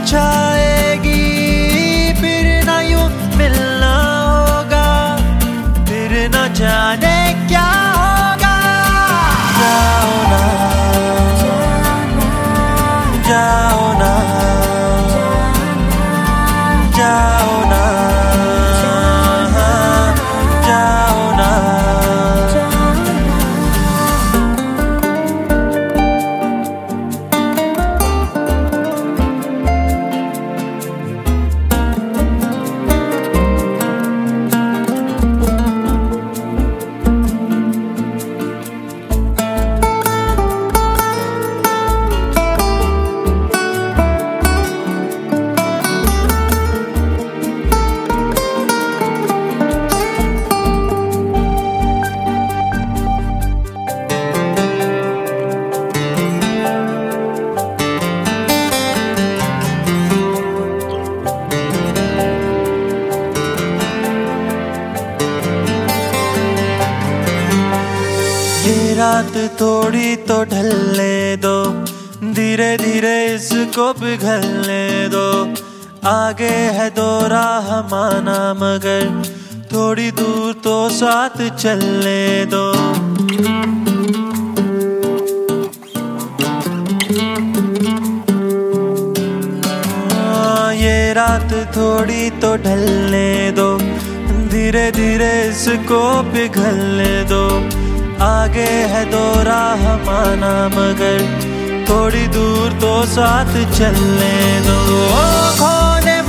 रुत रात थोड़ी तो ढलने दो। धीरे धीरे इसको पिघलने दो। आगे है दो राह माना मगर थोड़ी दूर तो साथ चलने दो। हाँ, ये रात थोड़ी तो ढलने दो। धीरे धीरे इसको पिघलने दो। आगे है दो राह माना मगर थोड़ी दूर तो साथ चलने दो। खोने